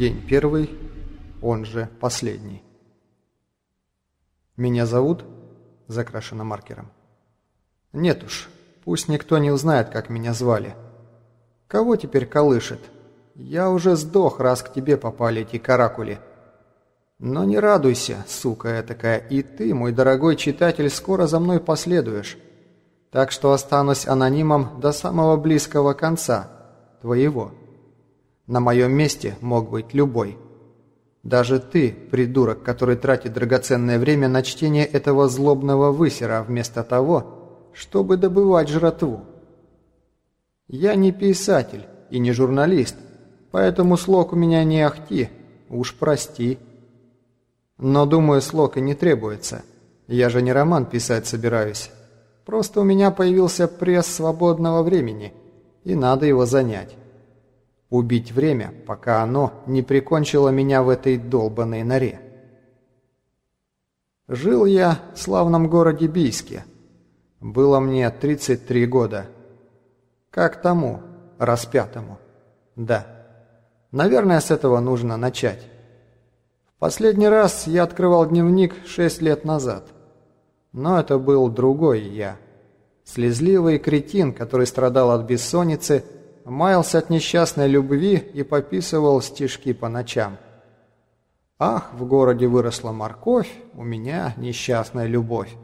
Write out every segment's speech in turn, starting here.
День первый, он же последний. «Меня зовут?» – закрашено маркером. «Нет уж, пусть никто не узнает, как меня звали. Кого теперь колышет? Я уже сдох, раз к тебе попали эти каракули. Но не радуйся, сука такая, и ты, мой дорогой читатель, скоро за мной последуешь. Так что останусь анонимом до самого близкого конца, твоего». На моем месте мог быть любой. Даже ты, придурок, который тратит драгоценное время на чтение этого злобного высера вместо того, чтобы добывать жратву. Я не писатель и не журналист, поэтому слог у меня не ахти, уж прости. Но, думаю, слог и не требуется. Я же не роман писать собираюсь. Просто у меня появился пресс свободного времени, и надо его занять. Убить время, пока оно не прикончило меня в этой долбанной норе. Жил я в славном городе Бийске. Было мне 33 года. Как тому, распятому. Да. Наверное, с этого нужно начать. В последний раз я открывал дневник 6 лет назад. Но это был другой я. Слезливый кретин, который страдал от бессонницы маялся от несчастной любви и пописывал стишки по ночам. «Ах, в городе выросла морковь, у меня несчастная любовь».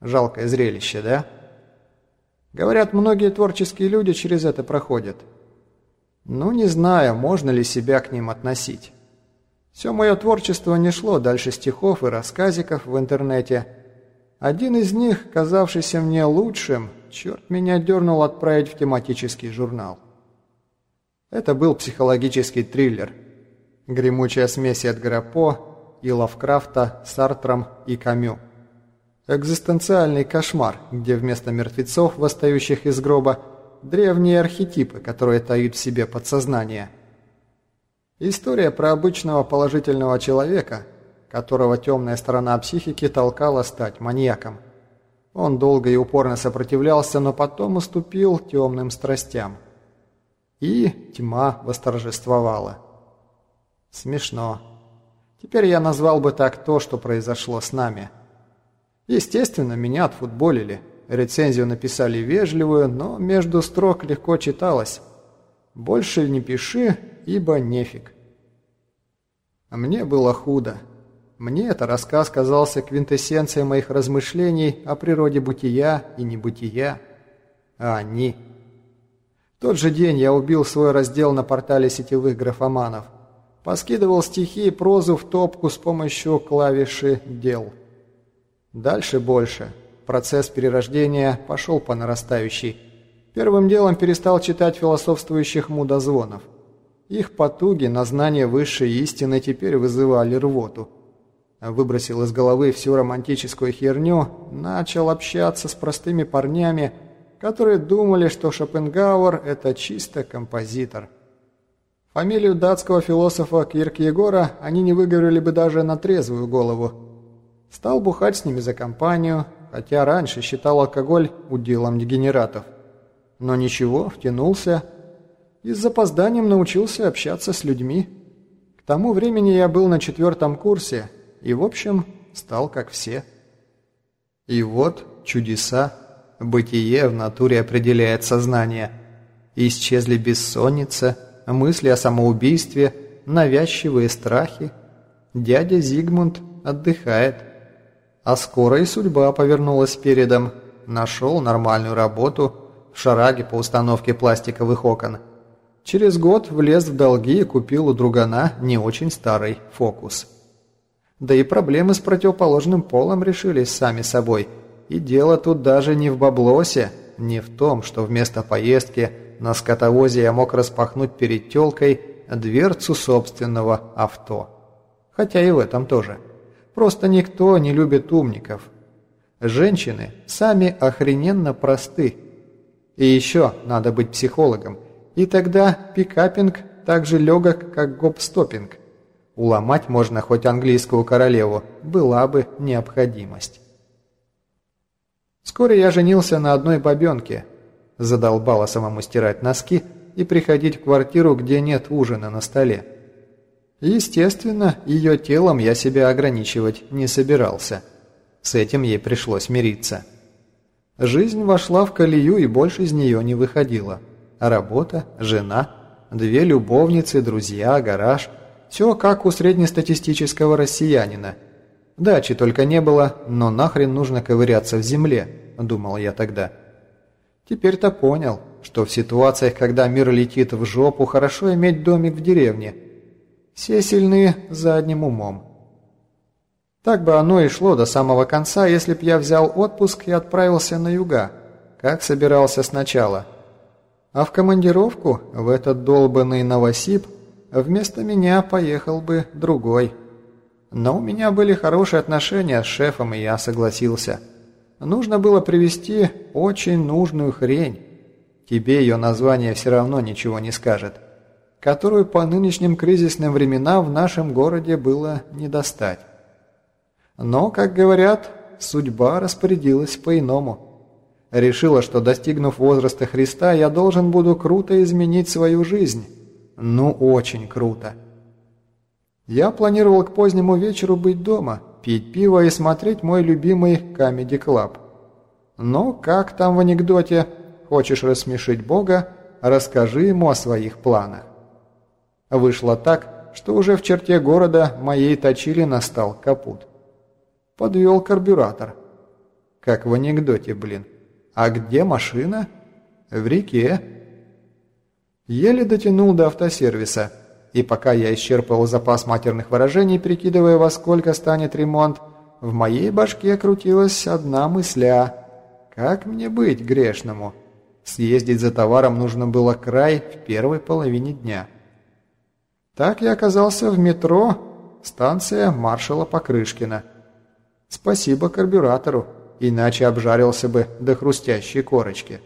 Жалкое зрелище, да? Говорят, многие творческие люди через это проходят. Ну, не знаю, можно ли себя к ним относить. Все мое творчество не шло дальше стихов и рассказиков в интернете. Один из них, казавшийся мне лучшим, черт меня дернул отправить в тематический журнал. Это был психологический триллер. Гремучая смесь Эдгара По и Лавкрафта, Сартром и Камю. Экзистенциальный кошмар, где вместо мертвецов, восстающих из гроба, древние архетипы, которые таят в себе подсознание. История про обычного положительного человека, которого темная сторона психики толкала стать маньяком – он долго и упорно сопротивлялся, но потом уступил темным страстям. И тьма восторжествовала. Смешно. Теперь я назвал бы так то, что произошло с нами. Естественно, меня отфутболили. Рецензию написали вежливую, но между строк легко читалось. «Больше не пиши, ибо нефиг». А мне было худо. Мне этот рассказ казался квинтэссенцией моих размышлений о природе бытия и небытия. А они... В тот же день я убил свой раздел на портале сетевых графоманов. Поскидывал стихи и прозу в топку с помощью клавиши «Дел». Дальше больше. Процесс перерождения пошел по нарастающей. Первым делом перестал читать философствующих мудозвонов. Их потуги на знание высшей истины теперь вызывали рвоту выбросил из головы всю романтическую херню, начал общаться с простыми парнями, которые думали, что Шопенгауэр – это чисто композитор. Фамилию датского философа Киркегора они не выговорили бы даже на трезвую голову. Стал бухать с ними за компанию, хотя раньше считал алкоголь уделом дегенератов. Но ничего, втянулся и с запозданием научился общаться с людьми. К тому времени я был на четвертом курсе – и, в общем, стал как все. И вот чудеса. Бытие в натуре определяет сознание. Исчезли бессонница, мысли о самоубийстве, навязчивые страхи. Дядя Зигмунд отдыхает. А скоро и судьба повернулась передом. Нашел нормальную работу в шараге по установке пластиковых окон. Через год влез в долги и купил у другана не очень старый фокус. Да и проблемы с противоположным полом решились сами собой. И дело тут даже не в баблосе, не в том, что вместо поездки на скотовозе я мог распахнуть перед тёлкой дверцу собственного авто. Хотя и в этом тоже. Просто никто не любит умников. Женщины сами охрененно просты. И еще надо быть психологом. И тогда пикапинг так же легок, как гоп-стопинг. Уломать можно хоть английскую королеву, была бы необходимость. Вскоре я женился на одной бабенке. Задолбала самому стирать носки и приходить в квартиру, где нет ужина на столе. Естественно, ее телом я себя ограничивать не собирался. С этим ей пришлось мириться. Жизнь вошла в колею и больше из нее не выходила. Работа, жена, две любовницы, друзья, гараж – все как у среднестатистического россиянина. Дачи только не было, но нахрен нужно ковыряться в земле, думал я тогда. Теперь-то понял, что в ситуациях, когда мир летит в жопу, хорошо иметь домик в деревне. Все сильны задним умом. Так бы оно и шло до самого конца, если б я взял отпуск и отправился на юга, как собирался сначала. А в командировку, в этот долбанный Новосиб, вместо меня поехал бы другой. Но у меня были хорошие отношения с шефом, и я согласился. Нужно было привезти очень нужную хрень. Тебе ее название все равно ничего не скажет. Которую по нынешним кризисным временам в нашем городе было не достать. Но, как говорят, судьба распорядилась по-иному. Решила, что достигнув возраста Христа, я должен буду круто изменить свою жизнь. Ну, очень круто. Я планировал к позднему вечеру быть дома, пить пиво и смотреть мой любимый Comedy Club. Но, как там в анекдоте, хочешь рассмешить Бога, расскажи ему о своих планах. Вышло так, что уже в черте города моей точили настал капут. Подвел карбюратор. Как в анекдоте, блин. А где машина? В реке. Еле дотянул до автосервиса. И пока я исчерпывал запас матерных выражений, прикидывая, во сколько станет ремонт, в моей башке крутилась одна мысля. Как мне быть грешному? Съездить за товаром нужно было край в первой половине дня. Так я оказался в метро, станция маршала Покрышкина. Спасибо карбюратору, иначе обжарился бы до хрустящей корочки.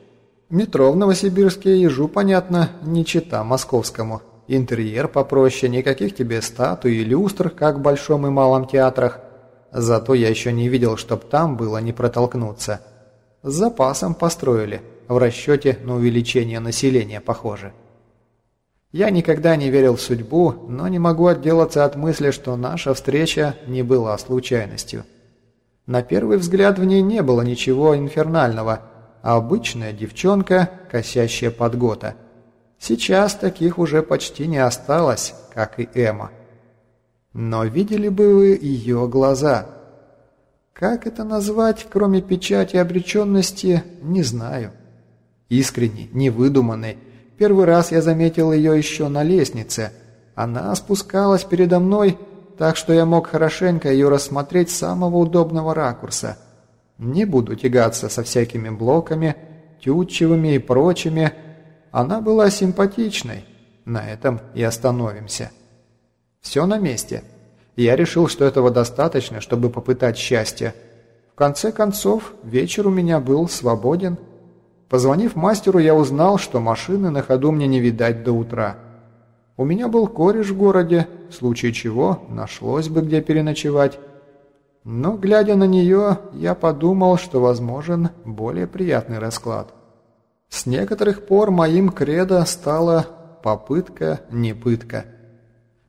Метро в Новосибирске ежу, понятно, не чита московскому. Интерьер попроще, никаких тебе статуй и люстр, как в Большом и Малом театрах. Зато я еще не видел, чтоб там было не протолкнуться. С запасом построили, в расчете на увеличение населения, похоже. Я никогда не верил в судьбу, но не могу отделаться от мысли, что наша встреча не была случайностью. На первый взгляд в ней не было ничего инфернального, обычная девчонка, косящая под гота. Сейчас таких уже почти не осталось, как и Эмма. Но видели бы вы ее глаза. Как это назвать, кроме печати обреченности, не знаю. Искренний, невыдуманный. Первый раз я заметил ее еще на лестнице. Она спускалась передо мной так что я мог хорошенько ее рассмотреть с самого удобного ракурса. Не буду тягаться со всякими блоками, тютчевыми и прочими. Она была симпатичной. На этом и остановимся. Все на месте. Я решил, что этого достаточно, чтобы попытать счастье. В конце концов, вечер у меня был свободен. Позвонив мастеру, я узнал, что машины на ходу мне не видать до утра. У меня был кореш в городе, в случае чего нашлось бы где переночевать. Но, глядя на нее, я подумал, что возможен более приятный расклад. С некоторых пор моим кредо стала попытка не пытка.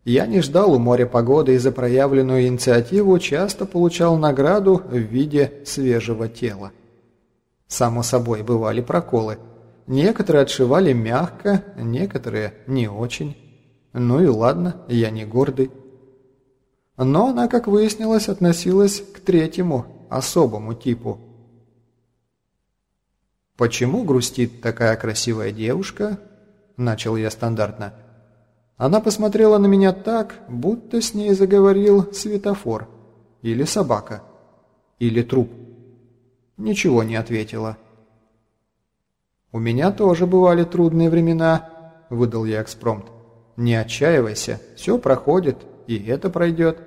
Я не ждал у моря погоды и за проявленную инициативу часто получал награду в виде свежего тела. Само собой, бывали проколы. Некоторые отшивали мягко, некоторые не очень. Ну и ладно, я не гордый. Но она, как выяснилось, относилась к третьему, особому типу. «Почему грустит такая красивая девушка?» – начал я стандартно. Она посмотрела на меня так, будто с ней заговорил светофор. Или собака. Или труп. Ничего не ответила. «У меня тоже бывали трудные времена», – выдал я экспромт. Не отчаивайся, все проходит, и это пройдет.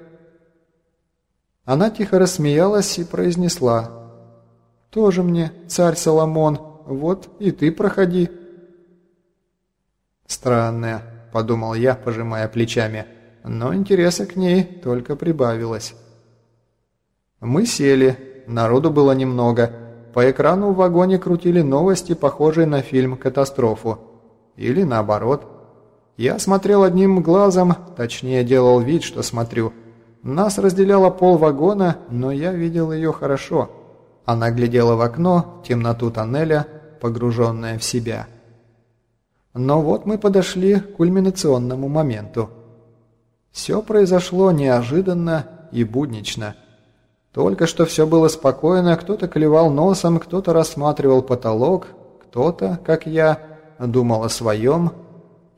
Она тихо рассмеялась и произнесла. «Тоже мне, царь Соломон, вот и ты проходи». «Странная», — подумал я, пожимая плечами, но интереса к ней только прибавилось. Мы сели, народу было немного. По экрану в вагоне крутили новости, похожие на фильм «Катастрофу». Или наоборот – Я смотрел одним глазом, точнее делал вид, что смотрю. Нас разделяло пол вагона, но я видел ее хорошо. Она глядела в окно, в темноту тоннеля, погруженная в себя. Но вот мы подошли к кульминационному моменту. Все произошло неожиданно и буднично. Только что все было спокойно, кто-то клевал носом, кто-то рассматривал потолок, кто-то, как я, думал о своем,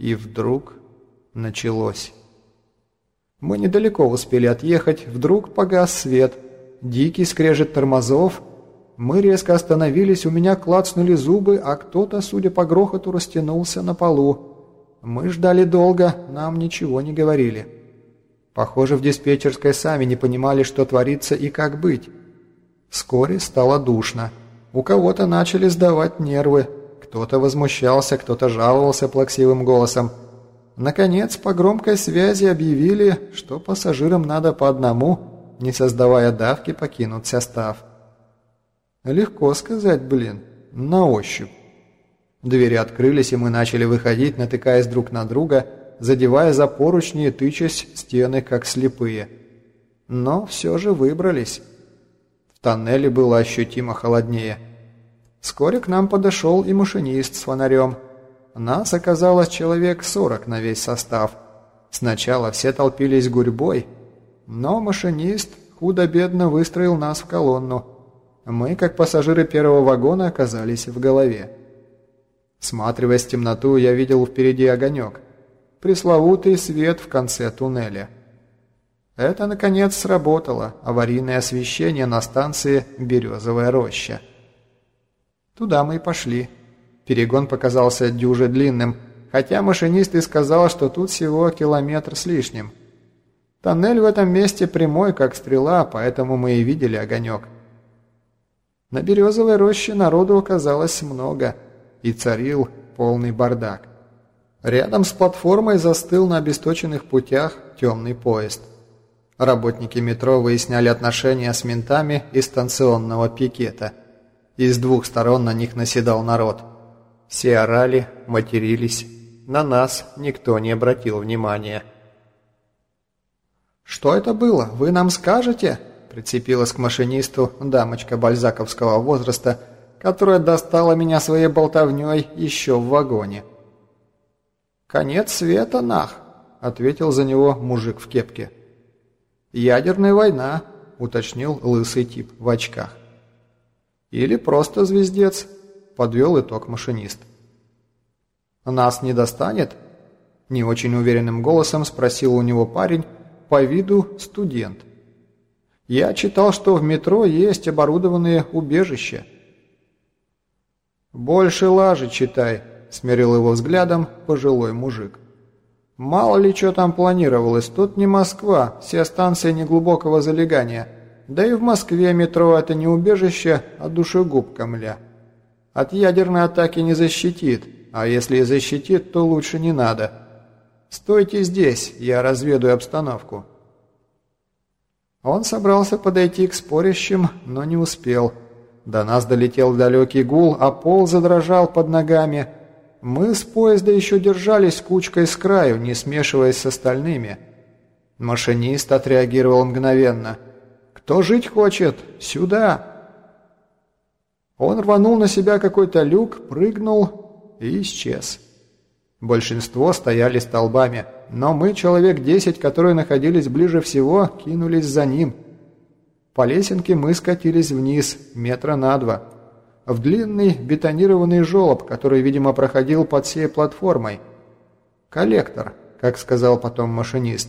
и вдруг началось. Мы недалеко успели отъехать, вдруг погас свет, дикий скрежет тормозов, мы резко остановились, у меня клацнули зубы, а кто-то, судя по грохоту, растянулся на полу. Мы ждали долго, нам ничего не говорили. Похоже, в диспетчерской сами не понимали, что творится и как быть. Вскоре стало душно. У кого-то начали сдавать нервы. Кто-то возмущался, кто-то жаловался плаксивым голосом. Наконец, по громкой связи объявили, что пассажирам надо по одному, не создавая давки, покинуть состав. Легко сказать, блин, на ощупь. Двери открылись, и мы начали выходить, натыкаясь друг на друга, задевая за поручни и тычась стены, как слепые. Но все же выбрались. В тоннеле было ощутимо холоднее. Вскоре к нам подошел и машинист с фонарем. Нас оказалось человек сорок на весь состав. Сначала все толпились гурьбой, но машинист худо-бедно выстроил нас в колонну – мы, как пассажиры первого вагона, оказались в голове. Сматриваясь в темноту, я видел впереди огонек. Пресловутый свет в конце туннеля. Это, наконец, сработало. Аварийное освещение на станции «Березовая роща». Туда мы и пошли. Перегон показался дюже длинным, хотя машинист и сказал, что тут всего километр с лишним. Тоннель в этом месте прямой, как стрела, поэтому мы и видели огонек. На березовой роще народу оказалось много, и царил полный бардак. Рядом с платформой застыл на обесточенных путях темный поезд. Работники метро выясняли отношения с ментами из станционного пикета. Из двух сторон на них наседал народ. Все орали, матерились. На нас никто не обратил внимания. «Что это было? Вы нам скажете?» Прицепилась к машинисту дамочка бальзаковского возраста, которая достала меня своей болтовней еще в вагоне. «Конец света, нах!» — ответил за него мужик в кепке. «Ядерная война», — уточнил лысый тип в очках. «Или просто звездец», — подвел итог машинист. «Нас не достанет?» — не очень уверенным голосом спросил у него парень, по виду студент. Я читал, что в метро есть оборудованные убежища. «Больше лажи читай», — смирил его взглядом пожилой мужик. «Мало ли что там планировалось, тут не Москва, все станции неглубокого залегания. Да и в Москве метро это не убежище, а душегубка, мля. От ядерной атаки не защитит, а если и защитит, то лучше не надо. Стойте здесь, я разведаю обстановку». Он собрался подойти к спорящим, но не успел. До нас долетел далекий гул, а пол задрожал под ногами. Мы с поезда еще держались кучкой с краю, не смешиваясь с остальными. Машинист отреагировал мгновенно. «Кто жить хочет? Сюда!» Он рванул на себя какой-то люк, прыгнул и исчез. Большинство стояли столбами, но мы, человек десять, которые находились ближе всего, кинулись за ним. По лесенке мы скатились вниз, метра на два, в длинный бетонированный желоб, который, видимо, проходил под всей платформой. Коллектор, как сказал потом машинист.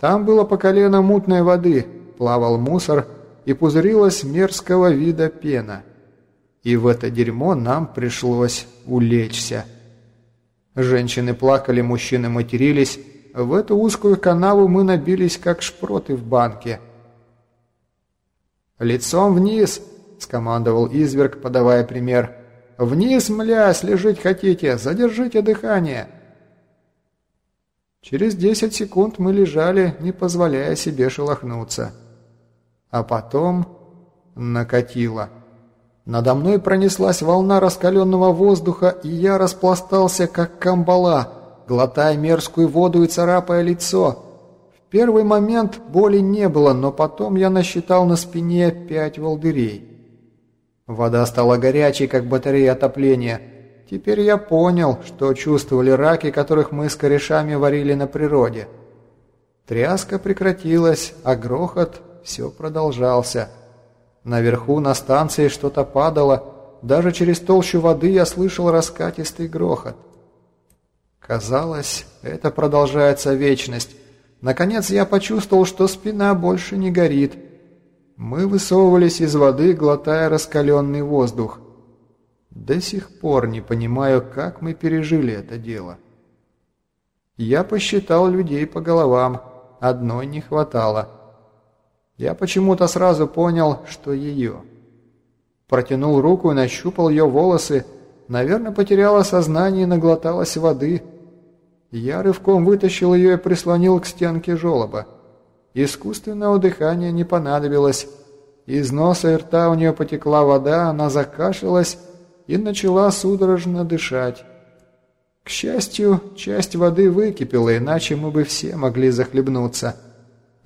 Там было по колено мутной воды, плавал мусор и пузырилась мерзкого вида пена. И в это дерьмо нам пришлось улечься. Женщины плакали, мужчины матерились. В эту узкую канаву мы набились, как шпроты в банке. «Лицом вниз!» — скомандовал изверг, подавая пример. «Вниз, млясь, лежить хотите! Задержите дыхание!» Через десять секунд мы лежали, не позволяя себе шелохнуться. А потом накатило. Надо мной пронеслась волна раскаленного воздуха, и я распластался, как камбала, глотая мерзкую воду и царапая лицо. В первый момент боли не было, но потом я насчитал на спине пять волдырей. Вода стала горячей, как батарея отопления. Теперь я понял, что чувствовали раки, которых мы с корешами варили на природе. Тряска прекратилась, а грохот все продолжался. Наверху на станции что-то падало, даже через толщу воды я слышал раскатистый грохот. Казалось, это продолжается вечность. Наконец я почувствовал, что спина больше не горит. Мы высовывались из воды, глотая раскаленный воздух. До сих пор не понимаю, как мы пережили это дело. Я посчитал людей по головам. Одной не хватало. Я почему-то сразу понял, что ее. Протянул руку и нащупал ее волосы. Наверное, потеряла сознание и наглоталась воды. Я рывком вытащил ее и прислонил к стенке желоба. Искусственного дыхания не понадобилось. Из носа и рта у нее потекла вода, она закашлялась и начала судорожно дышать. К счастью, часть воды выкипела, иначе мы бы все могли захлебнуться.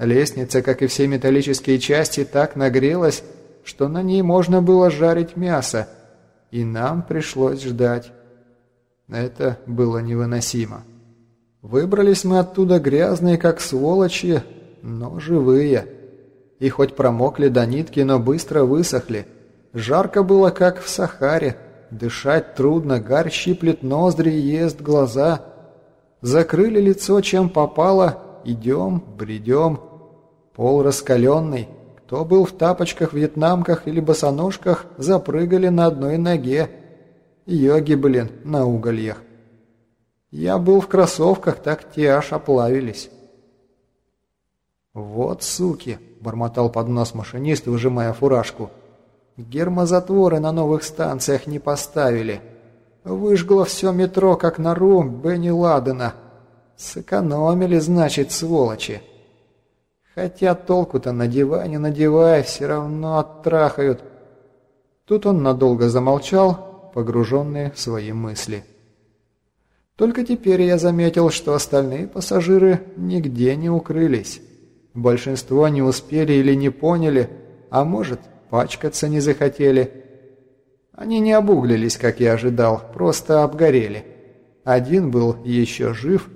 Лестница, как и все металлические части, так нагрелась, что на ней можно было жарить мясо, и нам пришлось ждать. Это было невыносимо. Выбрались мы оттуда грязные, как сволочи, но живые. И хоть промокли до нитки, но быстро высохли. Жарко было, как в Сахаре. Дышать трудно, гарь щиплет ноздри и ест глаза. Закрыли лицо, чем попало. Идем, бредем. Пол раскаленный, кто был в тапочках-вьетнамках или босоножках, запрыгали на одной ноге. Йоги, блин, на угольях. Я был в кроссовках, так те аж оплавились. «Вот суки!» – бормотал под нос машинист, выжимая фуражку. «Гермозатворы на новых станциях не поставили. Выжгло все метро, как нору Бенни Ладена. Сэкономили, значит, сволочи!» Хотя толку-то надевай, не надевай, все равно оттрахают. Тут он надолго замолчал, погруженный в свои мысли. Только теперь я заметил, что остальные пассажиры нигде не укрылись. Большинство не успели или не поняли, а может, пачкаться не захотели. Они не обуглились, как я ожидал, просто обгорели. Один был еще жив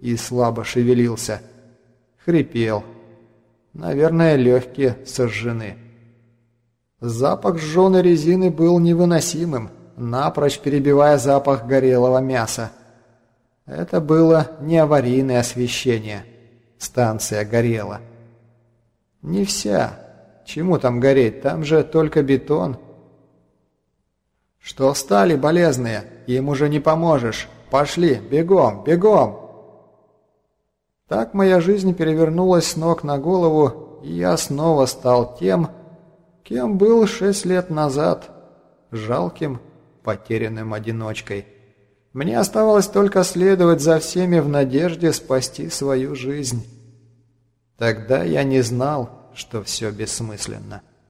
и слабо шевелился. Хрипел. Наверное, легкие сожжены. Запах сжженной резины был невыносимым, напрочь перебивая запах горелого мяса. Это было не аварийное освещение. Станция горела. Не вся. Чему там гореть? Там же только бетон. Что встали, болезные? Им уже не поможешь. Пошли, бегом, бегом! Так моя жизнь перевернулась с ног на голову, и я снова стал тем, кем был шесть лет назад, жалким, потерянным одиночкой. Мне оставалось только следовать за всеми в надежде спасти свою жизнь. Тогда я не знал, что все бессмысленно.